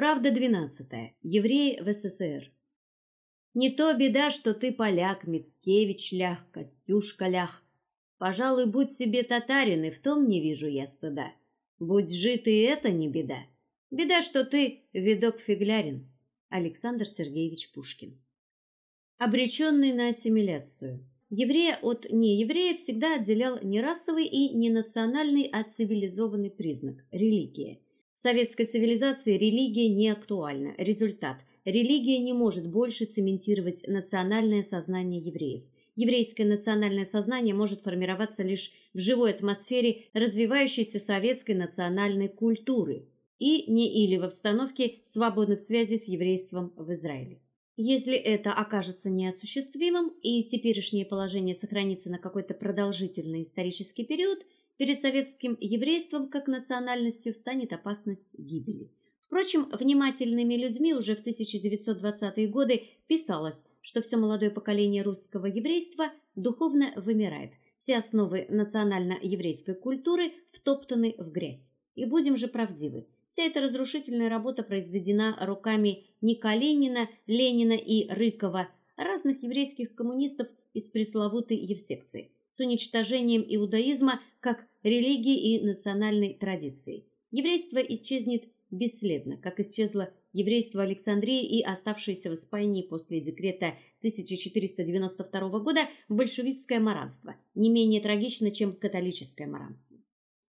Правда 12. Евреи в СССР. Не то беда, что ты поляк, Мицкевич лях, Костюшка лях. Пожалуй, будь себе татарин, и в том не вижу я стыда. Будь жит и это не беда. Беда, что ты видок фиглярин. Александр Сергеевич Пушкин. Обреченный на ассимиляцию. Еврея от нееврея всегда отделял не расовый и не национальный, а цивилизованный признак религия. Советской цивилизации религия не актуальна. Результат религия не может больше цементировать национальное сознание евреев. Еврейское национальное сознание может формироваться лишь в живой атмосфере развивающейся советской национальной культуры и не или в обстановке свободных связей с еврейством в Израиле. Если это окажется неосуществимым и теперешнее положение сохранится на какой-то продолжительный исторический период, перед советским еврейством как национальностью встанет опасность гибели. Впрочем, внимательными людьми уже в 1920-е годы писалось, что все молодое поколение русского еврейства духовно вымирает. Все основы национально-еврейской культуры втоптаны в грязь. И будем же правдивы. Вся эта разрушительная работа произведена руками не Калинина, Ленина и Рыкова, а разных еврейских коммунистов из пресловутой Евсекции, с уничтожением иудаизма как религии и национальной традиции. Еврейство исчезнет бесследно, как исчезло еврейство Александрии и оставшееся в Испании после декрета 1492 года большевистское маранство, не менее трагично, чем католическое маранство.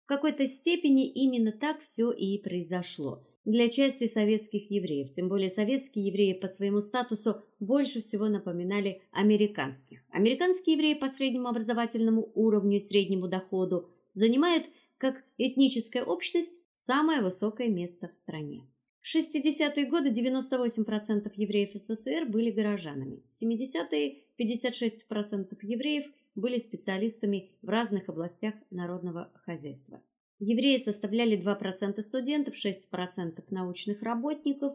В какой-то степени именно так все и произошло. Для части советских евреев, тем более советские евреи по своему статусу больше всего напоминали американских. Американские евреи по среднему образовательному уровню и среднему доходу занимают как этническая общность самое высокое место в стране. В 60-е годы 98% евреев СССР были горожанами. В 70-е 56% евреев были специалистами в разных областях народного хозяйства. Евреи составляли 2% студентов, 6% научных работников,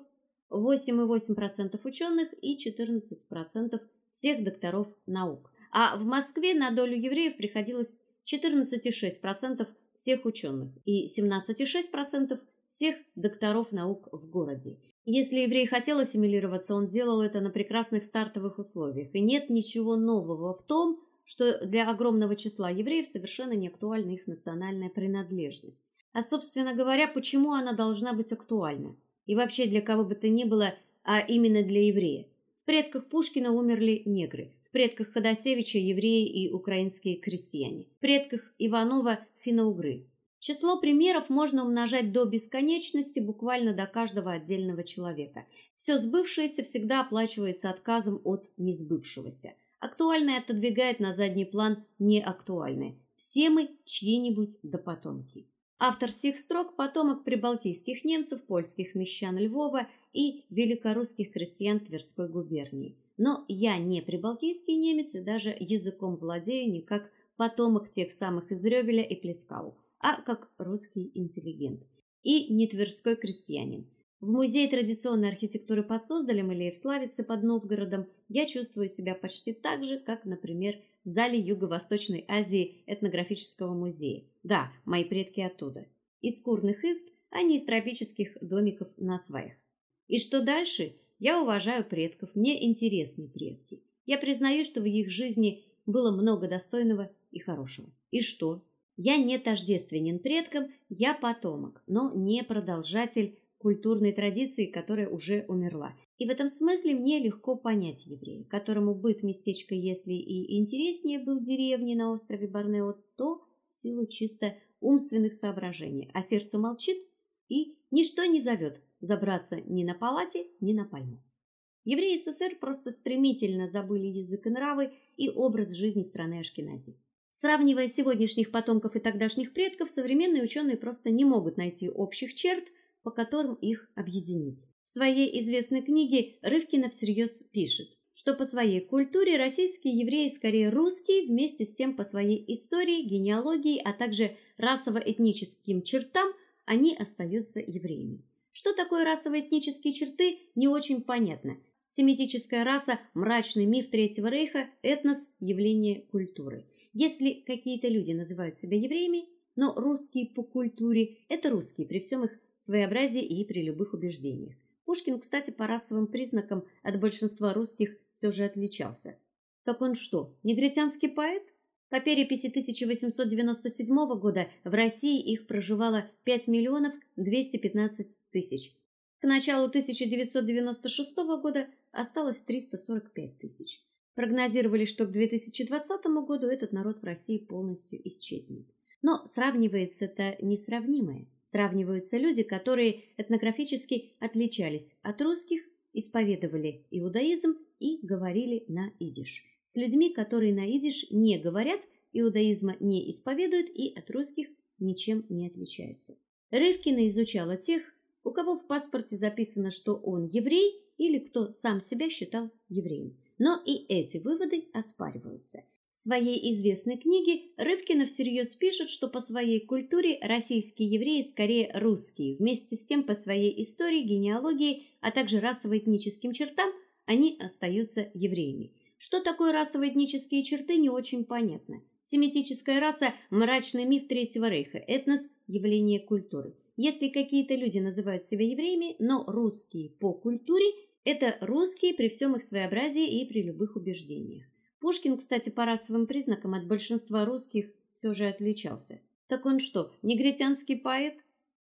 8,8% ученых и 14% всех докторов наук. А в Москве на долю евреев приходилось 14,6% всех ученых и 17,6% всех докторов наук в городе. Если еврей хотел ассимилироваться, он делал это на прекрасных стартовых условиях. И нет ничего нового в том, что для огромного числа евреев совершенно не актуальна их национальная принадлежность. А собственно говоря, почему она должна быть актуальна? И вообще для кого бы то ни было, а именно для еврея. В предках Пушкина умерли негры, в предках Ходосевича евреи и украинские крестьяне, в предках Иванова финно-угры. Число примеров можно умножать до бесконечности буквально до каждого отдельного человека. Все сбывшееся всегда оплачивается отказом от несбывшегося. Актуальное отодвигает на задний план неактуальное. Все мы чьи-нибудь допотомки. Автор всех строк потомок прибалтийских немцев, польских мещан Львова и великорусских крестьян Тверской губернии. Но я не прибалтийский немец и даже языком владею не как потомок тех самых из Рёвеля и Плескау, а как русский интеллигент и не тверской крестьянин. В музее традиционной архитектуры под Суздалем или в Славице под Новгородом я чувствую себя почти так же, как, например, в зале Юго-Восточной Азии этнографического музея. Да, мои предки оттуда. Из курных изб, а не из тропических домиков на сваях. И что дальше? Я уважаю предков, мне интересны предки. Я признаю, что в их жизни было много достойного и хорошего. И что? Я не тождественен предкам, я потомок, но не продолжатель культурной традиции, которая уже умерла. И в этом смысле мне легко понять еврея, которому быт местечка, если и интереснее был деревни на острове Борнео, то в силу чисто умственных соображений, а сердце молчит и ничто не зовет забраться ни на палате, ни на пальму. Евреи СССР просто стремительно забыли язык и нравы и образ жизни страны Ашкенази. Сравнивая сегодняшних потомков и тогдашних предков, современные ученые просто не могут найти общих черт, по которым их объединить. В своей известной книге Рывкина всерьез пишет, что по своей культуре российские евреи скорее русские, вместе с тем по своей истории, генеалогии, а также расово-этническим чертам они остаются евреями. Что такое расово-этнические черты, не очень понятно. Семитическая раса мрачный миф Третьего рейха, этнос явление культуры. Если какие-то люди называют себя евреями, но русские по культуре это русские при всем их своеобразии и при любых убеждениях. Пушкин, кстати, по расовым признакам от большинства русских все же отличался. Так он что, негритянский поэт? По переписи 1897 года в России их проживало 5 миллионов 215 тысяч. К началу 1996 года осталось 345 тысяч. Прогнозировали, что к 2020 году этот народ в России полностью исчезнет. Но сравнивается это несравнимое. Сравниваются люди, которые этнографически отличались от русских, исповедовали иудаизм и говорили на идиш с людьми, которые на идиш не говорят, иудаизма не исповедуют и от русских ничем не отличаются. Рывкина изучала тех, у кого в паспорте записано, что он еврей или кто сам себя считал евреем. Но и эти выводы оспариваются. В своей известной книге Рывкина всерьез пишет, что по своей культуре российские евреи скорее русские, вместе с тем по своей истории, генеалогии, а также расово-этническим чертам они остаются евреями. Что такое расово-этнические черты, не очень понятно. Семитическая раса мрачный миф Третьего рейха, этнос явление культуры. Если какие-то люди называют себя евреями, но русские по культуре это русские при всем их своеобразии и при любых убеждениях. Пушкин, кстати, по расовым признакам от большинства русских все же отличался. Так он что, негритянский поэт?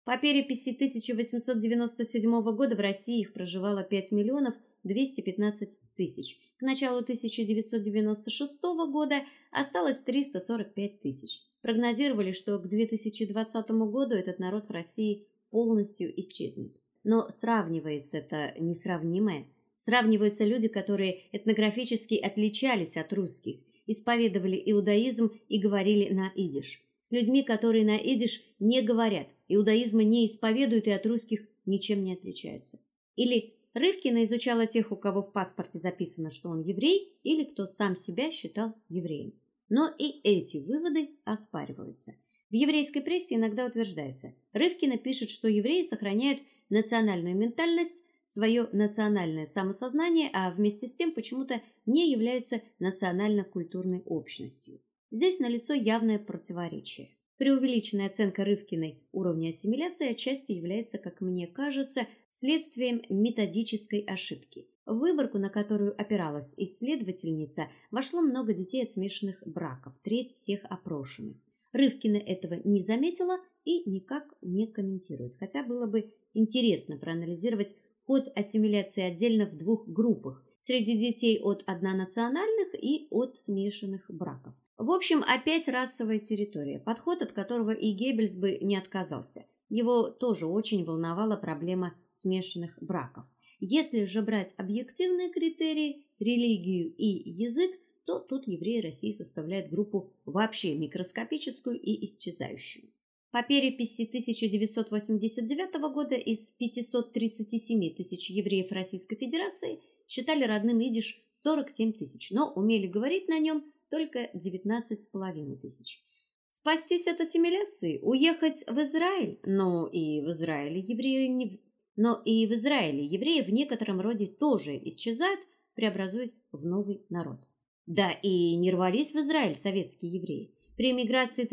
По переписи 1897 года в России их проживало 5 миллионов 215 тысяч. К началу 1996 года осталось 345 тысяч. Прогнозировали, что к 2020 году этот народ в России полностью исчезнет. Но сравнивается это несравнимое. Сравниваются люди, которые этнографически отличались от русских, исповедовали иудаизм и говорили на идиш, с людьми, которые на идиш не говорят, иудаизма не исповедуют и от русских ничем не отличаются. Или Рывкина изучала тех, у кого в паспорте записано, что он еврей, или кто сам себя считал евреем. Но и эти выводы оспариваются. В еврейской прессе иногда утверждается: Рывкина пишет, что евреи сохраняют национальную ментальность, свое национальное самосознание, а вместе с тем почему-то не являются национально-культурной общностью. Здесь налицо явное противоречие. Преувеличенная оценка Рывкиной уровня ассимиляции отчасти является, как мне кажется, следствием методической ошибки. В выборку, на которую опиралась исследовательница, вошло много детей от смешанных браков, треть всех опрошенных. Рывкина этого не заметила и никак не комментирует, хотя было бы интересно проанализировать ход ассимиляции отдельно в двух группах среди детей от однонациональных и от смешанных браков. В общем, опять расовая территория, подход от которого и Геббельс бы не отказался. Его тоже очень волновала проблема смешанных браков. Если же брать объективные критерии, религию и язык, то тут евреи России составляют группу вообще микроскопическую и исчезающую. По переписи 1989 года из 537 тысяч евреев Российской Федерации считали родным идиш 47 тысяч, но умели говорить на нем только 19 с половиной тысяч. Спастись от ассимиляции, уехать в Израиль, но и в Израиле евреи не но и в Израиле евреи в некотором роде тоже исчезают, преобразуясь в новый народ. Да и не рвались в Израиль советские евреи. При эмиграции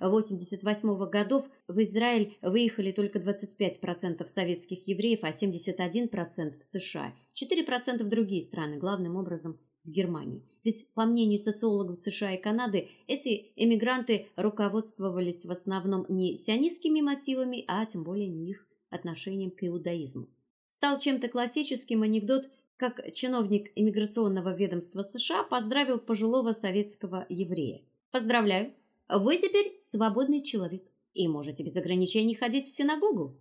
1987-88 годов в Израиль выехали только 25% советских евреев, а 71% в США, 4% в другие страны, главным образом в Германии. Ведь, по мнению социологов США и Канады, эти эмигранты руководствовались в основном не сионистскими мотивами, а тем более не их отношением к иудаизму. Стал чем-то классическим анекдот, как чиновник иммиграционного ведомства США поздравил пожилого советского еврея. Поздравляю, вы теперь свободный человек и можете без ограничений ходить в синагогу.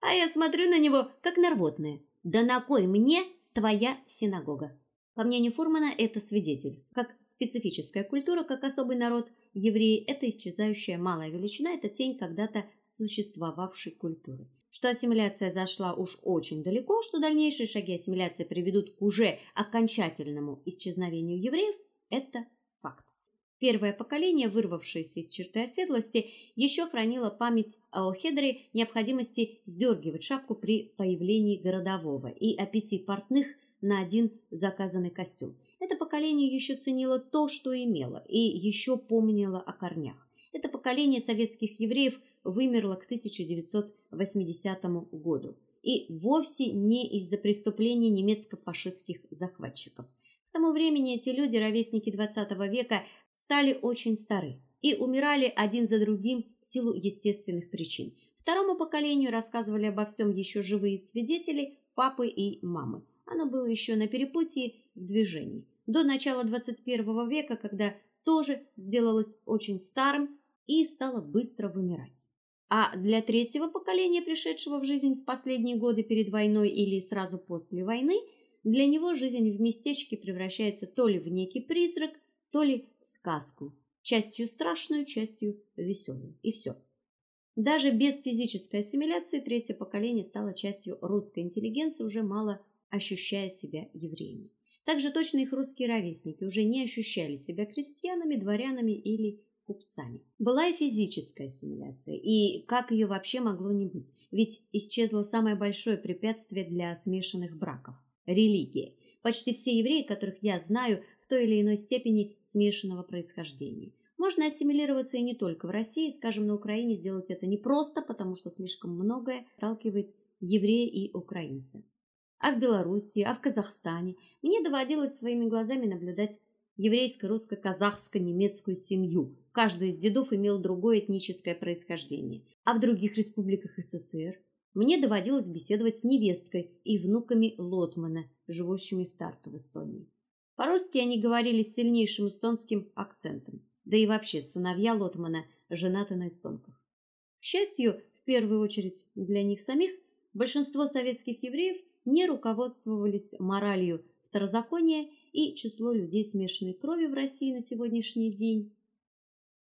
А я смотрю на него как на рвотное. Да на кой мне твоя синагога? По мнению Фурмана, это свидетельство, как специфическая культура, как особый народ, евреи это исчезающая малая величина, это тень когда-то существовавшей культуры. Что ассимиляция зашла уж очень далеко, что дальнейшие шаги ассимиляции приведут к уже окончательному исчезновению евреев это факт. Первое поколение, вырвавшееся из черты оседлости, еще хранило память о Хедере необходимости сдергивать шапку при появлении городового и аппетит портных на один заказанный костюм. Это поколение еще ценило то, что имело, и еще помнило о корнях. Это поколение советских евреев вымерла к 1980 году, и вовсе не из-за преступлений немецко-фашистских захватчиков. К тому времени эти люди, ровесники XX века, стали очень стары и умирали один за другим в силу естественных причин. Второму поколению рассказывали обо всем еще живые свидетели, папы и мамы. Оно было еще на перепутье в движении. До начала 21 века, когда тоже сделалось очень старым и стало быстро вымирать. А для третьего поколения, пришедшего в жизнь в последние годы перед войной или сразу после войны, для него жизнь в местечке превращается то ли в некий призрак, то ли в сказку, частью страшную, частью веселую. И все. Даже без физической ассимиляции третье поколение стало частью русской интеллигенции, уже мало ощущая себя евреями. Также точно их русские ровесники уже не ощущали себя крестьянами, дворянами или купцами. Была и физическая ассимиляция, и как ее вообще могло не быть? Ведь исчезло самое большое препятствие для смешанных браков религия. Почти все евреи, которых я знаю, в той или иной степени смешанного происхождения. Можно ассимилироваться и не только в России, скажем, на Украине сделать это не просто, потому что слишком многое сталкивает евреи и украинцы а в Белоруссии, а в Казахстане. Мне доводилось своими глазами наблюдать еврейско-русско-казахско-немецкую семью. Каждый из дедов имел другое этническое происхождение. А в других республиках СССР мне доводилось беседовать с невесткой и внуками Лотмана, живущими в Тарту в Эстонии. По-русски они говорили с сильнейшим эстонским акцентом. Да и вообще, сыновья Лотмана женаты на эстонках. К счастью, в первую очередь для них самих, большинство советских евреев не руководствовались моралью второзакония, и число людей смешанной крови в России на сегодняшний день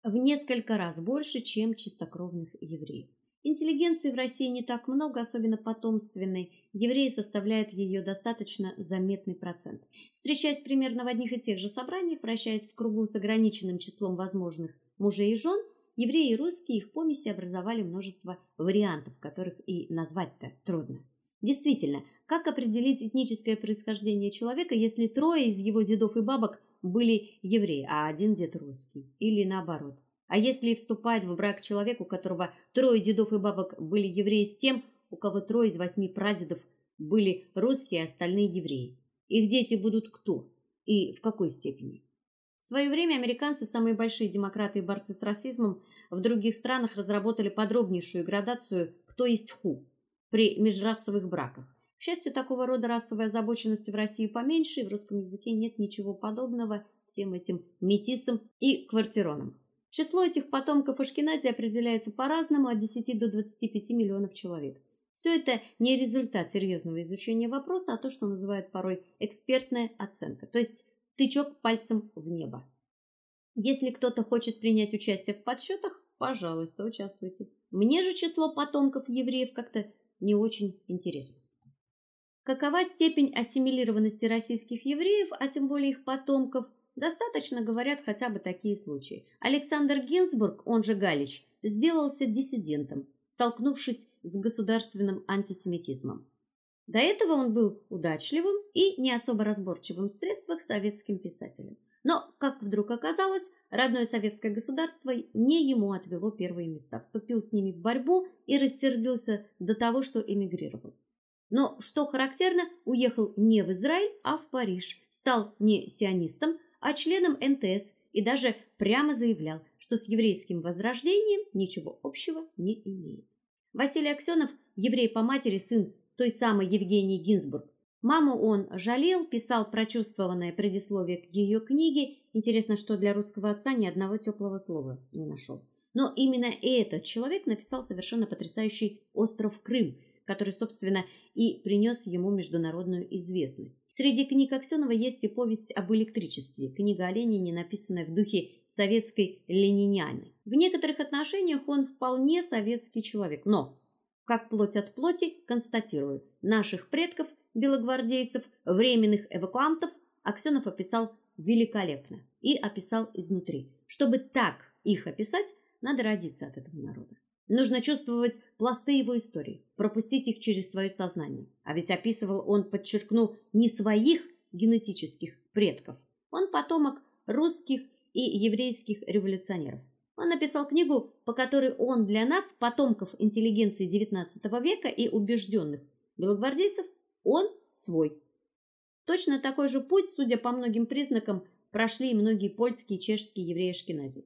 в несколько раз больше, чем чистокровных евреев. Интеллигенции в России не так много, особенно потомственной. Евреи составляют ее достаточно заметный процент. Встречаясь примерно в одних и тех же собраниях, вращаясь в кругу с ограниченным числом возможных мужей и жен, евреи и русские их помеси образовали множество вариантов, которых и назвать-то трудно. Действительно, как определить этническое происхождение человека, если трое из его дедов и бабок были евреи, а один дед русский, или наоборот? А если вступает в брак человек, у которого трое дедов и бабок были евреи, с тем, у кого трое из восьми прадедов были русские, а остальные евреи? Их дети будут кто и в какой степени? В свое время американцы, самые большие демократы и борцы с расизмом, в других странах разработали подробнейшую градацию кто есть ху при межрасовых браках. К счастью, такого рода расовой озабоченности в России поменьше, и в русском языке нет ничего подобного всем этим метисам и квартиронам. Число этих потомков Ашкенази определяется по-разному от 10 до 25 миллионов человек. Все это не результат серьезного изучения вопроса, а то, что называют порой экспертная оценка, то есть тычок пальцем в небо. Если кто-то хочет принять участие в подсчетах, пожалуйста, участвуйте. Мне же число потомков евреев как-то не очень интересно. Какова степень ассимилированности российских евреев, а тем более их потомков, достаточно говорят хотя бы такие случаи. Александр Гинзбург, он же Галич, сделался диссидентом, столкнувшись с государственным антисемитизмом. До этого он был удачливым и не особо разборчивым в средствах советским писателем. Но, как вдруг оказалось, родное советское государство не ему отвело первые места, вступил с ними в борьбу и рассердился до того, что эмигрировал. Но, что характерно, уехал не в Израиль, а в Париж, стал не сионистом, а членом НТС и даже прямо заявлял, что с еврейским возрождением ничего общего не имеет. Василий Аксенов, еврей по матери, сын той самой Евгении Гинзбург, Маму он жалел, писал прочувствованное предисловие к ее книге. Интересно, что для русского отца ни одного теплого слова не нашел. Но именно этот человек написал совершенно потрясающий Остров Крым, который, собственно, и принес ему международную известность. Среди книг Аксенова есть и повесть об электричестве, книга о Ленине, написанная в духе советской ленинианы. В некоторых отношениях он вполне советский человек, но как плоть от плоти, констатирую, наших предков – белогвардейцев, временных эвакуантов Аксенов описал великолепно и описал изнутри. Чтобы так их описать, надо родиться от этого народа. Нужно чувствовать пласты его истории, пропустить их через свое сознание. А ведь описывал он, подчеркну, не своих генетических предков. Он потомок русских и еврейских революционеров. Он написал книгу, по которой он для нас, потомков интеллигенции XIX века и убежденных белогвардейцев, он свой. Точно такой же путь, судя по многим признакам, прошли и многие польские, чешские евреи Ашкенази.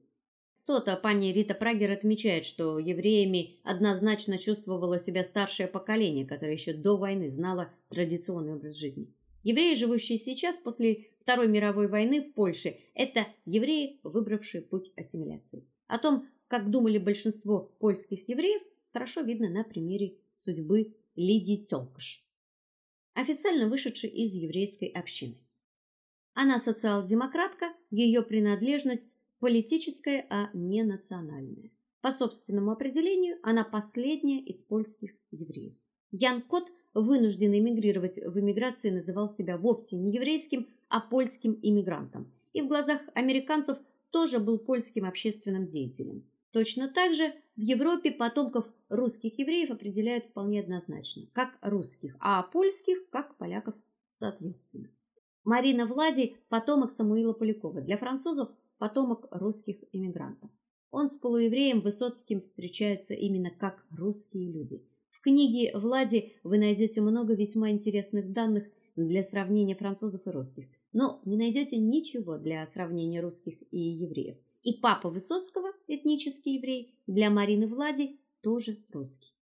То-то пани Рита Прагер отмечает, что евреями однозначно чувствовало себя старшее поколение, которое еще до войны знало традиционный образ жизни. Евреи, живущие сейчас после Второй мировой войны в Польше, это евреи, выбравшие путь ассимиляции. О том, как думали большинство польских евреев, хорошо видно на примере судьбы Лидии Цолкаш, официально вышедшей из еврейской общины. Она социал-демократка, ее принадлежность политическая, а не национальная. По собственному определению, она последняя из польских евреев. Ян Кот, вынужденный эмигрировать в эмиграции, называл себя вовсе не еврейским, а польским иммигрантом. И в глазах американцев тоже был польским общественным деятелем. Точно так же в Европе потомков русских евреев определяют вполне однозначно, как русских, а польских как поляков соответственно. Марина Влади потомок Самуила Полякова. Для французов потомок русских эмигрантов. Он с полуевреем Высоцким встречаются именно как русские люди. В книге Влади вы найдете много весьма интересных данных для сравнения французов и русских, но не найдете ничего для сравнения русских и евреев. И папа Высоцкого, этнический еврей, для Марины Влади тоже русский.